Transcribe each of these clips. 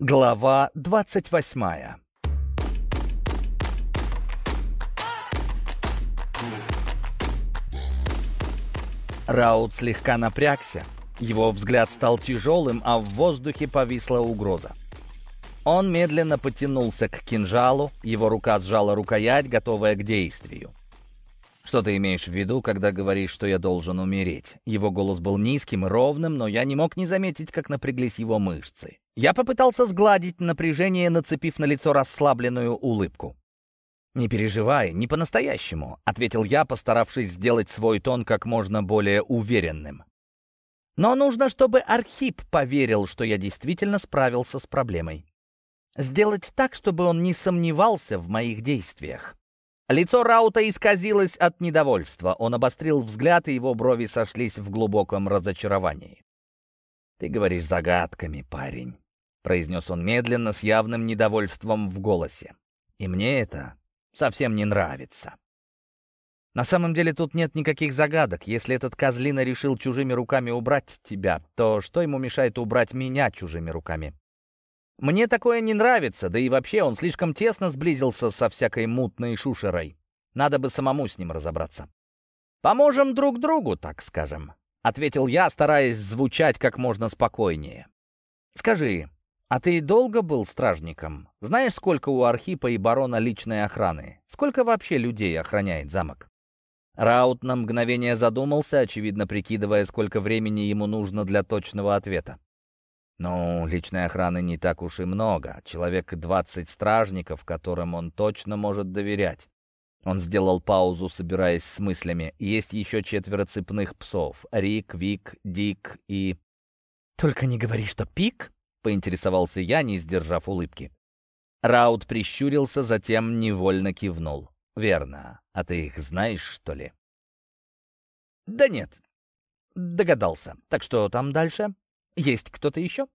Глава двадцать восьмая Раут слегка напрягся. Его взгляд стал тяжелым, а в воздухе повисла угроза. Он медленно потянулся к кинжалу, его рука сжала рукоять, готовая к действию. «Что ты имеешь в виду, когда говоришь, что я должен умереть?» Его голос был низким и ровным, но я не мог не заметить, как напряглись его мышцы. Я попытался сгладить напряжение, нацепив на лицо расслабленную улыбку. «Не переживай, не по-настоящему», — ответил я, постаравшись сделать свой тон как можно более уверенным. «Но нужно, чтобы Архип поверил, что я действительно справился с проблемой. Сделать так, чтобы он не сомневался в моих действиях». Лицо Раута исказилось от недовольства. Он обострил взгляд, и его брови сошлись в глубоком разочаровании. «Ты говоришь загадками, парень», — произнес он медленно, с явным недовольством в голосе. «И мне это совсем не нравится». На самом деле тут нет никаких загадок. Если этот козлина решил чужими руками убрать тебя, то что ему мешает убрать меня чужими руками? Мне такое не нравится, да и вообще он слишком тесно сблизился со всякой мутной шушерой. Надо бы самому с ним разобраться. «Поможем друг другу, так скажем», — ответил я, стараясь звучать как можно спокойнее. «Скажи, а ты долго был стражником? Знаешь, сколько у Архипа и барона личной охраны? Сколько вообще людей охраняет замок?» Раут на мгновение задумался, очевидно прикидывая, сколько времени ему нужно для точного ответа. Ну, личной охраны не так уж и много. Человек двадцать стражников, которым он точно может доверять. Он сделал паузу, собираясь с мыслями. Есть еще четверо цепных псов. Рик, Вик, Дик и... «Только не говори, что Пик?» — поинтересовался я, не сдержав улыбки. Раут прищурился, затем невольно кивнул. «Верно. А ты их знаешь, что ли?» «Да нет». Догадался. Так что там дальше? Есть кто-то еще?»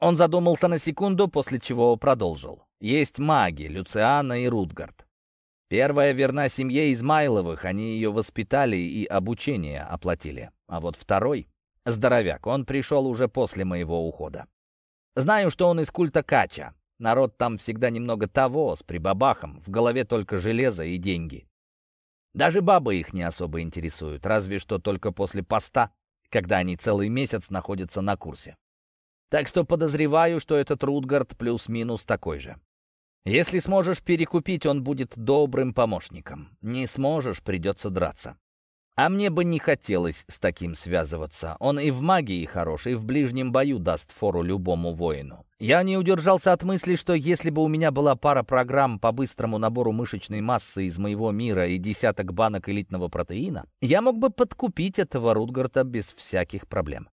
Он задумался на секунду, после чего продолжил. «Есть маги, Люциана и Рутгард. Первая верна семье Измайловых, они ее воспитали и обучение оплатили. А вот второй — здоровяк, он пришел уже после моего ухода. Знаю, что он из культа Кача. Народ там всегда немного того, с прибабахом, в голове только железо и деньги. Даже бабы их не особо интересуют, разве что только после поста когда они целый месяц находятся на курсе. Так что подозреваю, что этот Рутгард плюс-минус такой же. Если сможешь перекупить, он будет добрым помощником. Не сможешь, придется драться. А мне бы не хотелось с таким связываться. Он и в магии хорош, и в ближнем бою даст фору любому воину. Я не удержался от мысли, что если бы у меня была пара программ по быстрому набору мышечной массы из моего мира и десяток банок элитного протеина, я мог бы подкупить этого Рутгарта без всяких проблем.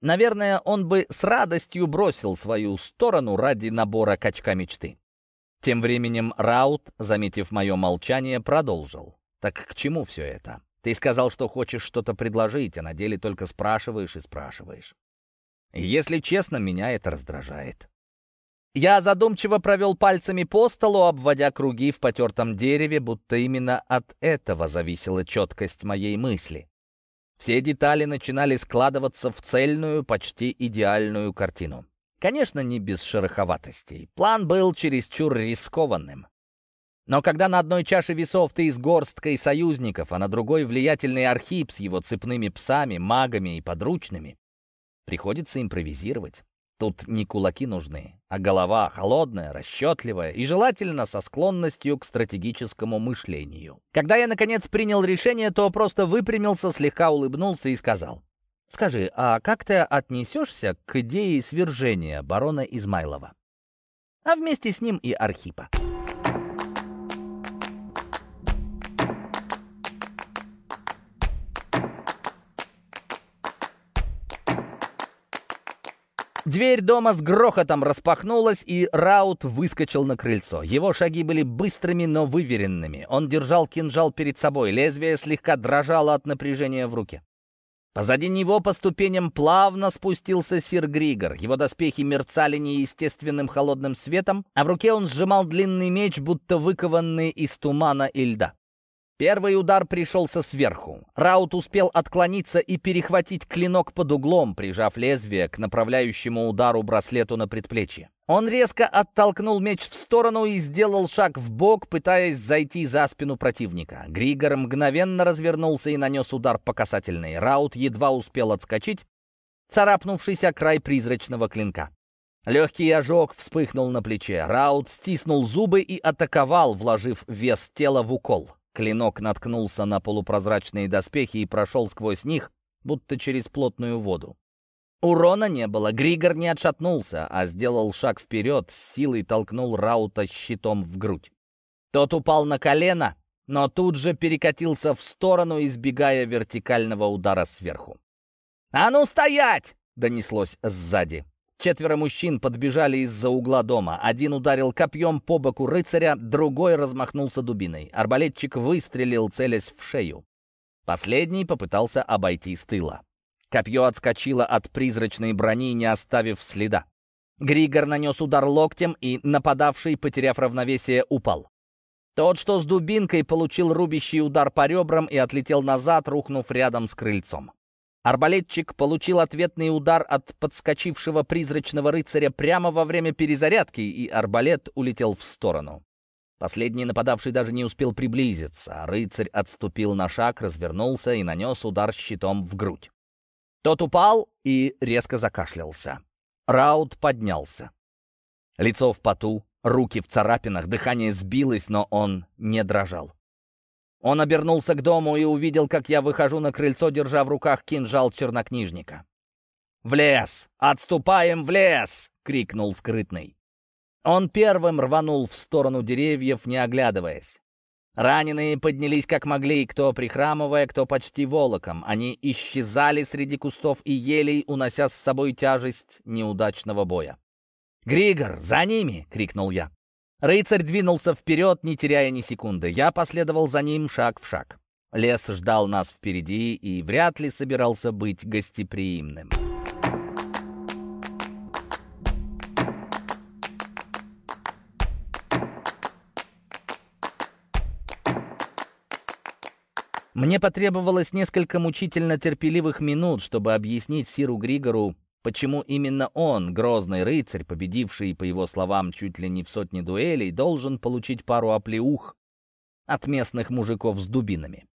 Наверное, он бы с радостью бросил свою сторону ради набора качка мечты. Тем временем Раут, заметив мое молчание, продолжил. «Так к чему все это?» Ты сказал, что хочешь что-то предложить, а на деле только спрашиваешь и спрашиваешь. Если честно, меня это раздражает. Я задумчиво провел пальцами по столу, обводя круги в потертом дереве, будто именно от этого зависела четкость моей мысли. Все детали начинали складываться в цельную, почти идеальную картину. Конечно, не без шероховатостей. План был чересчур рискованным. Но когда на одной чаше весов ты с горсткой союзников, а на другой влиятельный Архип с его цепными псами, магами и подручными, приходится импровизировать. Тут не кулаки нужны, а голова холодная, расчетливая и желательно со склонностью к стратегическому мышлению. Когда я, наконец, принял решение, то просто выпрямился, слегка улыбнулся и сказал. «Скажи, а как ты отнесешься к идее свержения барона Измайлова? А вместе с ним и Архипа?» Дверь дома с грохотом распахнулась, и Раут выскочил на крыльцо. Его шаги были быстрыми, но выверенными. Он держал кинжал перед собой, лезвие слегка дрожало от напряжения в руке. Позади него по ступеням плавно спустился сир Григор. Его доспехи мерцали неестественным холодным светом, а в руке он сжимал длинный меч, будто выкованный из тумана и льда. Первый удар пришелся сверху. Раут успел отклониться и перехватить клинок под углом, прижав лезвие к направляющему удару браслету на предплечье. Он резко оттолкнул меч в сторону и сделал шаг в бок, пытаясь зайти за спину противника. Григор мгновенно развернулся и нанес удар по касательной. Раут едва успел отскочить, царапнувшись о край призрачного клинка. Легкий ожог вспыхнул на плече. Раут стиснул зубы и атаковал, вложив вес тела в укол. Клинок наткнулся на полупрозрачные доспехи и прошел сквозь них, будто через плотную воду. Урона не было, Григор не отшатнулся, а сделал шаг вперед, с силой толкнул Раута щитом в грудь. Тот упал на колено, но тут же перекатился в сторону, избегая вертикального удара сверху. «А ну стоять!» — донеслось сзади. Четверо мужчин подбежали из-за угла дома. Один ударил копьем по боку рыцаря, другой размахнулся дубиной. Арбалетчик выстрелил, целясь в шею. Последний попытался обойти с тыла. Копье отскочило от призрачной брони, не оставив следа. Григор нанес удар локтем, и нападавший, потеряв равновесие, упал. Тот, что с дубинкой, получил рубящий удар по ребрам и отлетел назад, рухнув рядом с крыльцом. Арбалетчик получил ответный удар от подскочившего призрачного рыцаря прямо во время перезарядки, и арбалет улетел в сторону. Последний нападавший даже не успел приблизиться. Рыцарь отступил на шаг, развернулся и нанес удар щитом в грудь. Тот упал и резко закашлялся. Раут поднялся. Лицо в поту, руки в царапинах, дыхание сбилось, но он не дрожал. Он обернулся к дому и увидел, как я выхожу на крыльцо, держа в руках кинжал чернокнижника. «В лес! Отступаем в лес!» — крикнул скрытный. Он первым рванул в сторону деревьев, не оглядываясь. Раненые поднялись как могли, кто прихрамывая, кто почти волоком. Они исчезали среди кустов и елей, унося с собой тяжесть неудачного боя. «Григор, за ними!» — крикнул я. Рыцарь двинулся вперед, не теряя ни секунды. Я последовал за ним шаг в шаг. Лес ждал нас впереди и вряд ли собирался быть гостеприимным. Мне потребовалось несколько мучительно терпеливых минут, чтобы объяснить Сиру Григору, почему именно он, грозный рыцарь, победивший, по его словам, чуть ли не в сотне дуэлей, должен получить пару оплеух от местных мужиков с дубинами.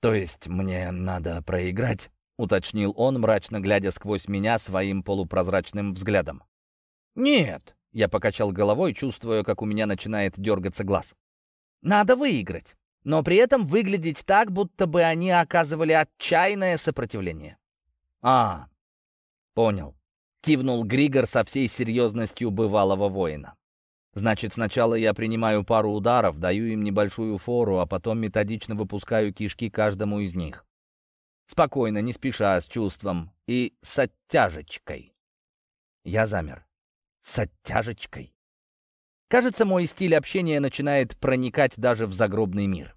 «То есть мне надо проиграть?» — уточнил он, мрачно глядя сквозь меня своим полупрозрачным взглядом. «Нет», — я покачал головой, чувствуя, как у меня начинает дергаться глаз. «Надо выиграть но при этом выглядеть так, будто бы они оказывали отчаянное сопротивление. «А, понял», — кивнул Григор со всей серьезностью бывалого воина. «Значит, сначала я принимаю пару ударов, даю им небольшую фору, а потом методично выпускаю кишки каждому из них. Спокойно, не спеша, с чувством и с оттяжечкой». Я замер. «С оттяжечкой?» Кажется, мой стиль общения начинает проникать даже в загробный мир.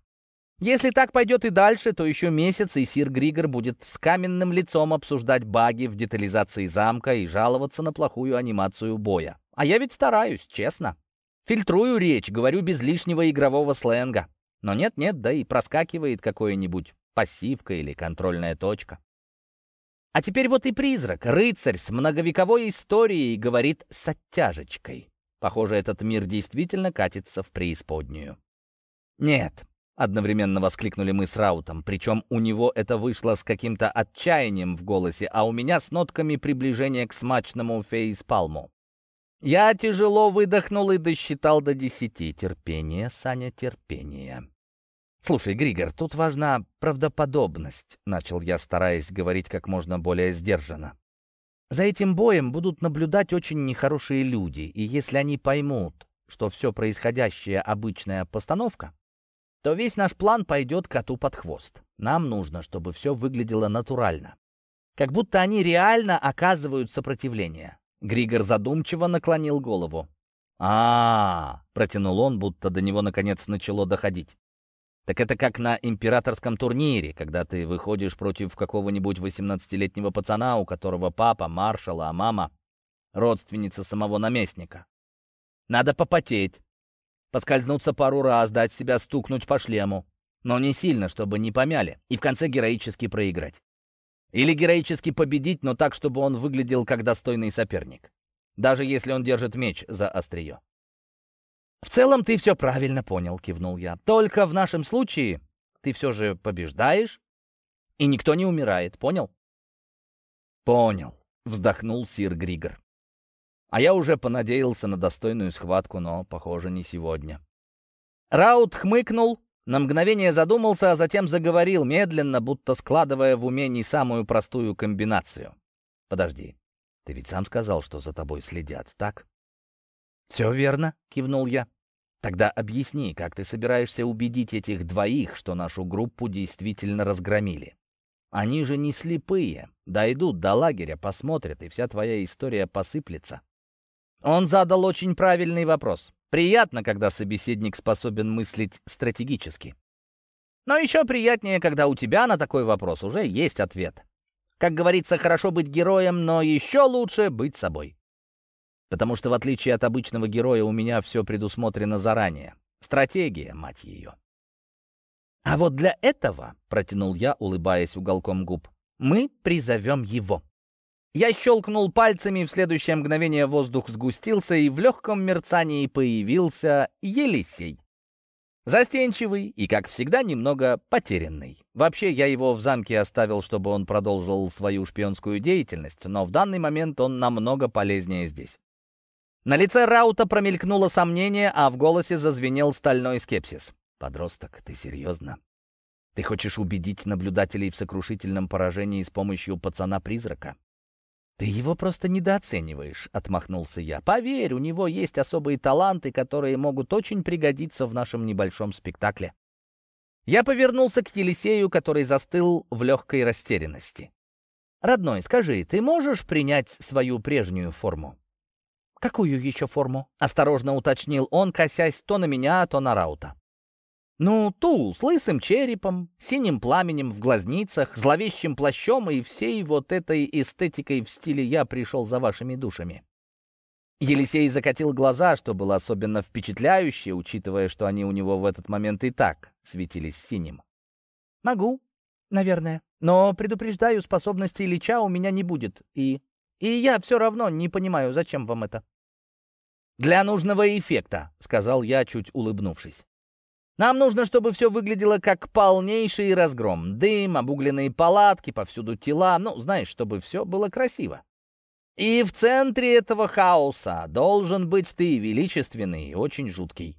Если так пойдет и дальше, то еще месяц, и сир Григор будет с каменным лицом обсуждать баги в детализации замка и жаловаться на плохую анимацию боя. А я ведь стараюсь, честно. Фильтрую речь, говорю без лишнего игрового сленга. Но нет-нет, да и проскакивает какое-нибудь пассивка или контрольная точка. А теперь вот и призрак, рыцарь с многовековой историей, говорит с оттяжечкой. Похоже, этот мир действительно катится в преисподнюю. «Нет», — одновременно воскликнули мы с Раутом, причем у него это вышло с каким-то отчаянием в голосе, а у меня с нотками приближения к смачному фейспалму. Я тяжело выдохнул и досчитал до десяти. Терпение, Саня, терпение. «Слушай, Григор, тут важна правдоподобность», — начал я, стараясь говорить как можно более сдержанно. За этим боем будут наблюдать очень нехорошие люди, и если они поймут, что все происходящее обычная постановка, то весь наш план пойдет коту под хвост. Нам нужно, чтобы все выглядело натурально. Как будто они реально оказывают сопротивление. Григор задумчиво наклонил голову. а, -а, -а протянул он, будто до него наконец начало доходить. Так это как на императорском турнире, когда ты выходишь против какого-нибудь 18-летнего пацана, у которого папа маршал, а мама — родственница самого наместника. Надо попотеть, поскользнуться пару раз, дать себя стукнуть по шлему. Но не сильно, чтобы не помяли, и в конце героически проиграть. Или героически победить, но так, чтобы он выглядел как достойный соперник. даже если он держит меч за острие. «В целом ты все правильно понял», — кивнул я. «Только в нашем случае ты все же побеждаешь, и никто не умирает, понял?» «Понял», — вздохнул сир Григор. А я уже понадеялся на достойную схватку, но, похоже, не сегодня. Раут хмыкнул, на мгновение задумался, а затем заговорил медленно, будто складывая в уме не самую простую комбинацию. «Подожди, ты ведь сам сказал, что за тобой следят, так?» «Все верно», — кивнул я. «Тогда объясни, как ты собираешься убедить этих двоих, что нашу группу действительно разгромили? Они же не слепые. Дойдут до лагеря, посмотрят, и вся твоя история посыплется». Он задал очень правильный вопрос. Приятно, когда собеседник способен мыслить стратегически. Но еще приятнее, когда у тебя на такой вопрос уже есть ответ. Как говорится, хорошо быть героем, но еще лучше быть собой. Потому что, в отличие от обычного героя, у меня все предусмотрено заранее. Стратегия, мать ее. «А вот для этого, — протянул я, улыбаясь уголком губ, — мы призовем его». Я щелкнул пальцами, в следующее мгновение воздух сгустился, и в легком мерцании появился Елисей. Застенчивый и, как всегда, немного потерянный. Вообще, я его в замке оставил, чтобы он продолжил свою шпионскую деятельность, но в данный момент он намного полезнее здесь. На лице Раута промелькнуло сомнение, а в голосе зазвенел стальной скепсис. «Подросток, ты серьезно? Ты хочешь убедить наблюдателей в сокрушительном поражении с помощью пацана-призрака?» «Ты его просто недооцениваешь», — отмахнулся я. «Поверь, у него есть особые таланты, которые могут очень пригодиться в нашем небольшом спектакле». Я повернулся к Елисею, который застыл в легкой растерянности. «Родной, скажи, ты можешь принять свою прежнюю форму?» «Какую еще форму?» — осторожно уточнил он, косясь то на меня, то на Раута. «Ну, ту, с лысым черепом, синим пламенем в глазницах, зловещим плащом и всей вот этой эстетикой в стиле «я пришел за вашими душами». Елисей закатил глаза, что было особенно впечатляюще, учитывая, что они у него в этот момент и так светились синим. «Могу, наверное. Но, предупреждаю, способностей Ильича у меня не будет, и и я все равно не понимаю, зачем вам это». «Для нужного эффекта», — сказал я, чуть улыбнувшись. «Нам нужно, чтобы все выглядело как полнейший разгром. Дым, обугленные палатки, повсюду тела. Ну, знаешь, чтобы все было красиво. И в центре этого хаоса должен быть ты, величественный и очень жуткий».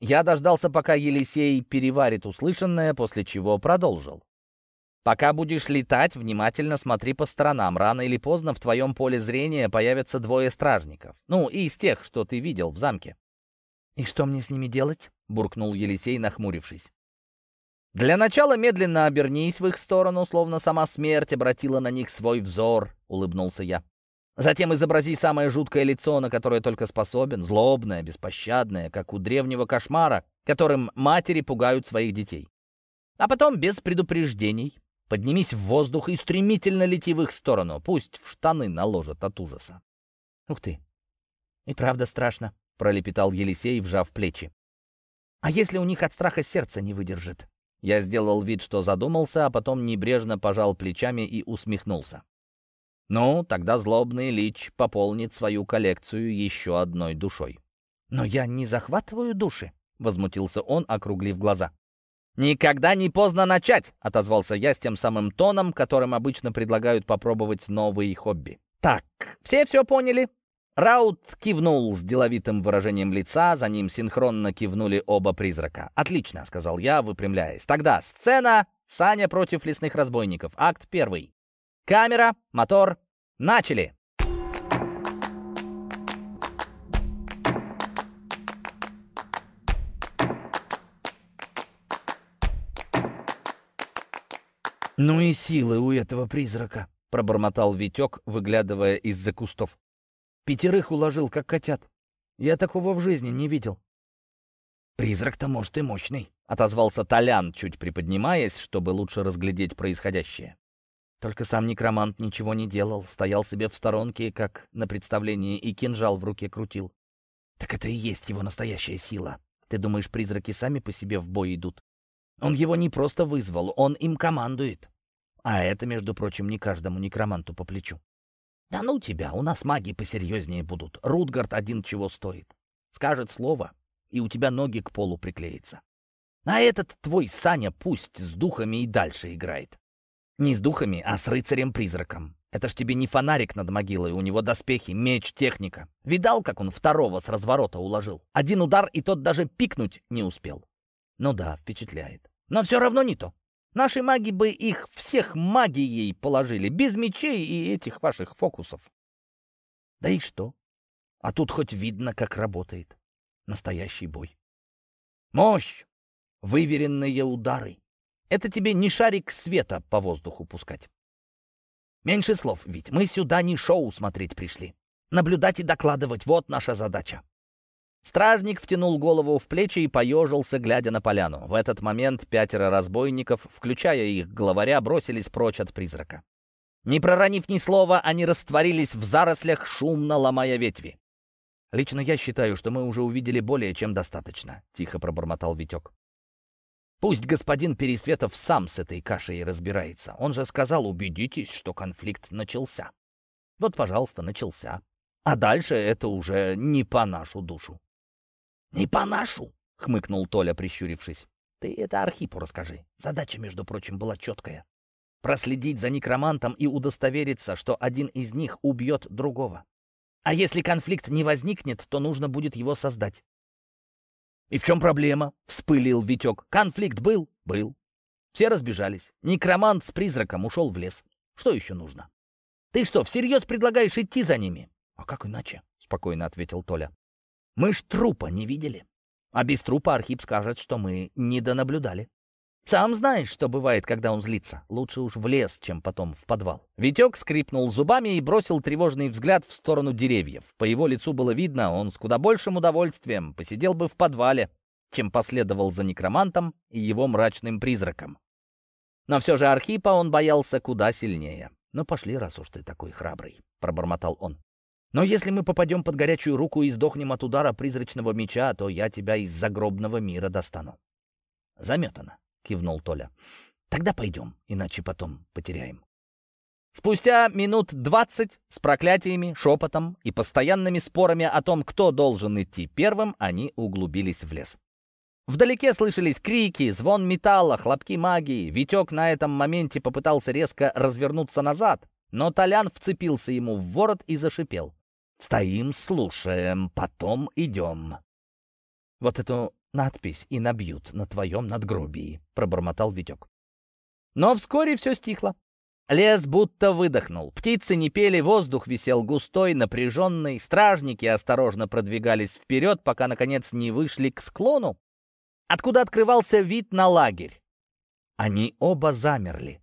Я дождался, пока Елисей переварит услышанное, после чего продолжил. Пока будешь летать, внимательно смотри по сторонам. Рано или поздно в твоем поле зрения появятся двое стражников. Ну, и из тех, что ты видел в замке. «И что мне с ними делать?» — буркнул Елисей, нахмурившись. «Для начала медленно обернись в их сторону, словно сама смерть обратила на них свой взор», — улыбнулся я. «Затем изобрази самое жуткое лицо, на которое только способен, злобное, беспощадное, как у древнего кошмара, которым матери пугают своих детей. А потом, без предупреждений, Поднимись в воздух и стремительно лети в их сторону. Пусть в штаны наложат от ужаса. Ух ты! И правда страшно, пролепетал Елисей, вжав плечи. А если у них от страха сердце не выдержит? Я сделал вид, что задумался, а потом небрежно пожал плечами и усмехнулся. Ну, тогда злобный лич пополнит свою коллекцию еще одной душой. «Но я не захватываю души», — возмутился он, округлив глаза. «Никогда не поздно начать!» — отозвался я с тем самым тоном, которым обычно предлагают попробовать новые хобби. «Так, все все поняли?» Раут кивнул с деловитым выражением лица, за ним синхронно кивнули оба призрака. «Отлично», — сказал я, выпрямляясь. «Тогда сцена «Саня против лесных разбойников», акт первый. Камера, мотор, начали!» «Ну и силы у этого призрака», — пробормотал Витек, выглядывая из-за кустов. «Пятерых уложил, как котят. Я такого в жизни не видел». «Призрак-то, может, и мощный», — отозвался Толян, чуть приподнимаясь, чтобы лучше разглядеть происходящее. Только сам некромант ничего не делал, стоял себе в сторонке, как на представлении, и кинжал в руке крутил. «Так это и есть его настоящая сила. Ты думаешь, призраки сами по себе в бой идут? Он его не просто вызвал, он им командует. А это, между прочим, не каждому некроманту по плечу. «Да ну тебя, у нас маги посерьезнее будут. Рутгард один чего стоит. Скажет слово, и у тебя ноги к полу приклеятся. А этот твой Саня пусть с духами и дальше играет. Не с духами, а с рыцарем-призраком. Это ж тебе не фонарик над могилой, у него доспехи, меч, техника. Видал, как он второго с разворота уложил? Один удар, и тот даже пикнуть не успел. Ну да, впечатляет. Но все равно не то. Наши маги бы их всех магией положили, без мечей и этих ваших фокусов. Да и что? А тут хоть видно, как работает. Настоящий бой. Мощь! Выверенные удары. Это тебе не шарик света по воздуху пускать. Меньше слов, ведь мы сюда не шоу смотреть пришли. Наблюдать и докладывать — вот наша задача. Стражник втянул голову в плечи и поежился, глядя на поляну. В этот момент пятеро разбойников, включая их главаря, бросились прочь от призрака. Не проронив ни слова, они растворились в зарослях, шумно ломая ветви. «Лично я считаю, что мы уже увидели более чем достаточно», — тихо пробормотал Витек. «Пусть господин Пересветов сам с этой кашей разбирается. Он же сказал, убедитесь, что конфликт начался. Вот, пожалуйста, начался. А дальше это уже не по нашу душу». «Не по нашу?» — хмыкнул Толя, прищурившись. «Ты это Архипу расскажи. Задача, между прочим, была четкая. Проследить за некромантом и удостовериться, что один из них убьет другого. А если конфликт не возникнет, то нужно будет его создать. «И в чем проблема?» — вспылил Витек. «Конфликт был?» «Был. Все разбежались. Некромант с призраком ушел в лес. Что еще нужно?» «Ты что, всерьез предлагаешь идти за ними?» «А как иначе?» — спокойно ответил Толя. «Мы ж трупа не видели. А без трупа Архип скажет, что мы недонаблюдали. Сам знаешь, что бывает, когда он злится. Лучше уж в лес, чем потом в подвал. Витек скрипнул зубами и бросил тревожный взгляд в сторону деревьев. По его лицу было видно, он с куда большим удовольствием посидел бы в подвале, чем последовал за некромантом и его мрачным призраком. Но все же Архипа он боялся куда сильнее. «Ну пошли, раз уж ты такой храбрый», — пробормотал он. «Но если мы попадем под горячую руку и сдохнем от удара призрачного меча, то я тебя из загробного мира достану». Заметано. — кивнул Толя. «Тогда пойдем, иначе потом потеряем». Спустя минут двадцать с проклятиями, шепотом и постоянными спорами о том, кто должен идти первым, они углубились в лес. Вдалеке слышались крики, звон металла, хлопки магии. Витек на этом моменте попытался резко развернуться назад, но Толян вцепился ему в ворот и зашипел. «Стоим, слушаем, потом идем». Вот эту надпись и набьют на твоем надгробии», — пробормотал Витек. Но вскоре все стихло. Лес будто выдохнул. Птицы не пели, воздух висел густой, напряженный. Стражники осторожно продвигались вперед, пока, наконец, не вышли к склону, откуда открывался вид на лагерь. Они оба замерли.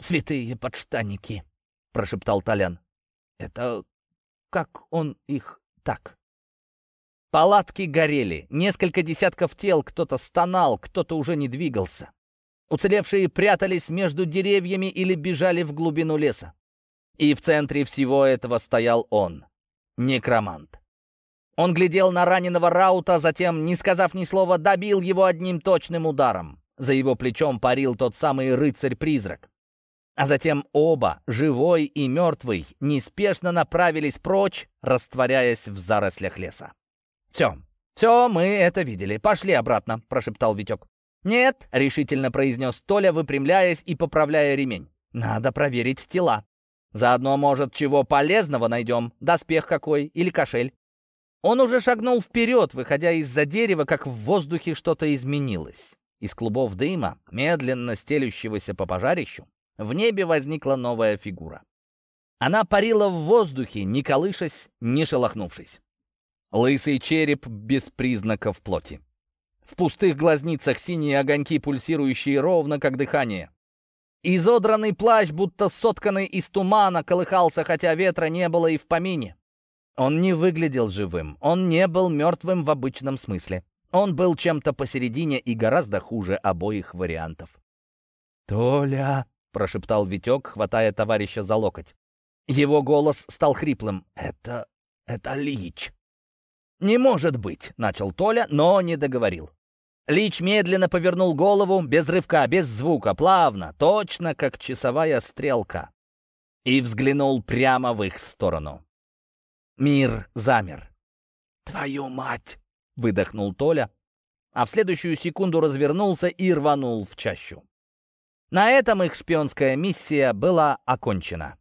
«Святые подштанники», — прошептал Толян. «Это как он их так?» Палатки горели, несколько десятков тел, кто-то стонал, кто-то уже не двигался. Уцелевшие прятались между деревьями или бежали в глубину леса. И в центре всего этого стоял он, некромант. Он глядел на раненого Раута, затем, не сказав ни слова, добил его одним точным ударом. За его плечом парил тот самый рыцарь-призрак. А затем оба, живой и мертвый, неспешно направились прочь, растворяясь в зарослях леса. «Все, все, мы это видели. Пошли обратно», — прошептал Витек. «Нет», — решительно произнес Толя, выпрямляясь и поправляя ремень. «Надо проверить тела. Заодно, может, чего полезного найдем, доспех какой или кошель». Он уже шагнул вперед, выходя из-за дерева, как в воздухе что-то изменилось. Из клубов дыма, медленно стелющегося по пожарищу, в небе возникла новая фигура. Она парила в воздухе, не колышась, не шелохнувшись. Лысый череп без признаков плоти. В пустых глазницах синие огоньки, пульсирующие ровно, как дыхание. Изодранный плащ, будто сотканный из тумана, колыхался, хотя ветра не было и в помине. Он не выглядел живым, он не был мертвым в обычном смысле. Он был чем-то посередине и гораздо хуже обоих вариантов. «Толя!» — прошептал Витек, хватая товарища за локоть. Его голос стал хриплым. «Это... это Лич!» «Не может быть!» — начал Толя, но не договорил. Лич медленно повернул голову, без рывка, без звука, плавно, точно как часовая стрелка. и взглянул прямо в их сторону. Мир замер. «Твою мать!» — выдохнул Толя, а в следующую секунду развернулся и рванул в чащу. На этом их шпионская миссия была окончена.